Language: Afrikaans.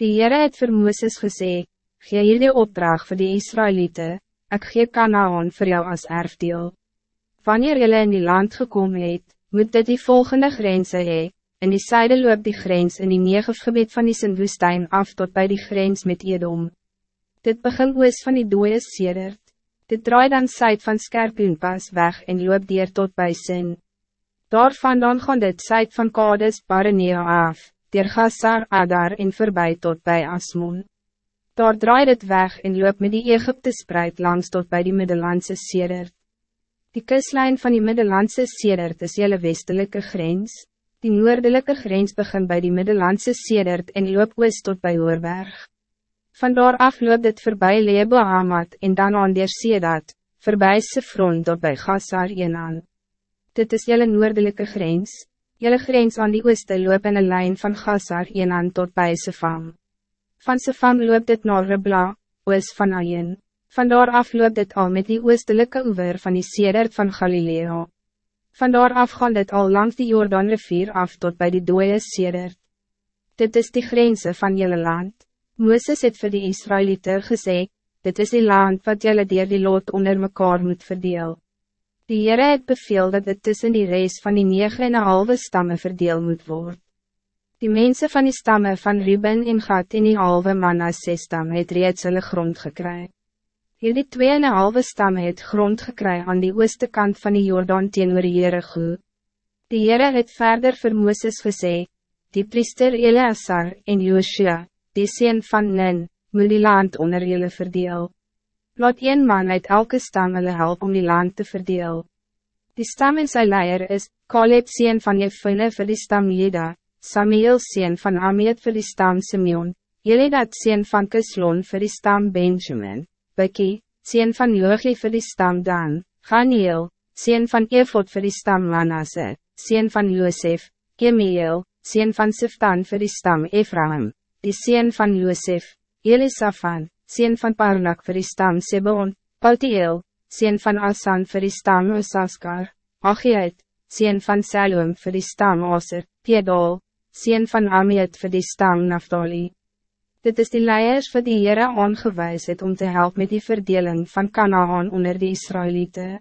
Die Heere het vir Mooses gesê, gee hier die opdracht vir die Israëlieten, ek gee Kanaan vir jou als erfdeel. Wanneer jullie in die land gekomen het, moet dit die volgende grense hee, in die zijde loop die grens in die negegebied van die Sinwoestijn af tot bij die grens met Edom. Dit begin oos van die dooie sedert. Dit draai dan syd van Skerpioenpas weg en loop dier tot bij Sin. Daarvandaan gaan dit syd van Kades Baranea af, dier Gassar Adar en voorbij tot bij Asmon. Daar draai dit weg en loop met die Egypte spreid langs tot bij die Middellandse sedert. Die kuslijn van die Middellandse sedert is jelle westelijke grens. Die noordelijke grens begin bij die Middellandse sedert en loop oos tot bij Oorberg. Vandaar af loop dit voorbij Lebo Hamad en dan aan der Sedat, voorbij Sefron tot bij Gassar Enan. Dit is jelle noordelijke grens, jelle grens aan die ooste loop in een lijn van Gassar Enan tot bij Sefam. Van Sefam loop dit naar Rebla, oos van Ayen. Vandaar af loop dit al met die oostelijke oever van die Sedert van Galileo. Vandaar af gaan dit al langs die Jordaanrivier af tot bij die dooie Sedert. Dit is die grenzen van jelle land. Mooses het vir die Israëlieten gesê, dit is die land wat jullie dier die lot onder mekaar moet verdeel. Die Heere het beveel dat dit tussen die reis van die negen en een halve stammen verdeel moet worden. Die mensen van die stammen van Ruben en Gad in die halve Manasse stam het reeds hulle grond gekry. Hierdie twee en een halve stammen het grond gekry aan die ooste kant van die Jordaan teenoor Jericho. Die Heere het verder vir Mooses gesê, die priester Eleazar en Joshua, die sien van Nen, moet die land onder jullie verdeel. Laat een man uit elke stam hulle help om die land te verdeel. Die stam en sy leier is, Caleb sien van Jefune vir die stam Jeda, Samuel sien van Ameet vir die stam Simeon, Jelidat sien van Kislon vir die stam Benjamin, Becky, sien van Jochie vir die stam Dan, Ganiel, sien van Efot vir die stam Manasse, sien van Josef, Kemiel, sien van Siftan vir die stam Ephraim, die sien van Josef, Elisafan, sien van Parnak voor die stam Sebon, Paltiel, sien van Asan voor die stam Osaskar, Achiet, sien van Salom voor die stam Oser, Piedol, sien van Amiet voor die stam Naftali. Dit is die leiers vir die Heere aangewijs het om te helpen met die verdeling van Kanaan onder die Israëlieten.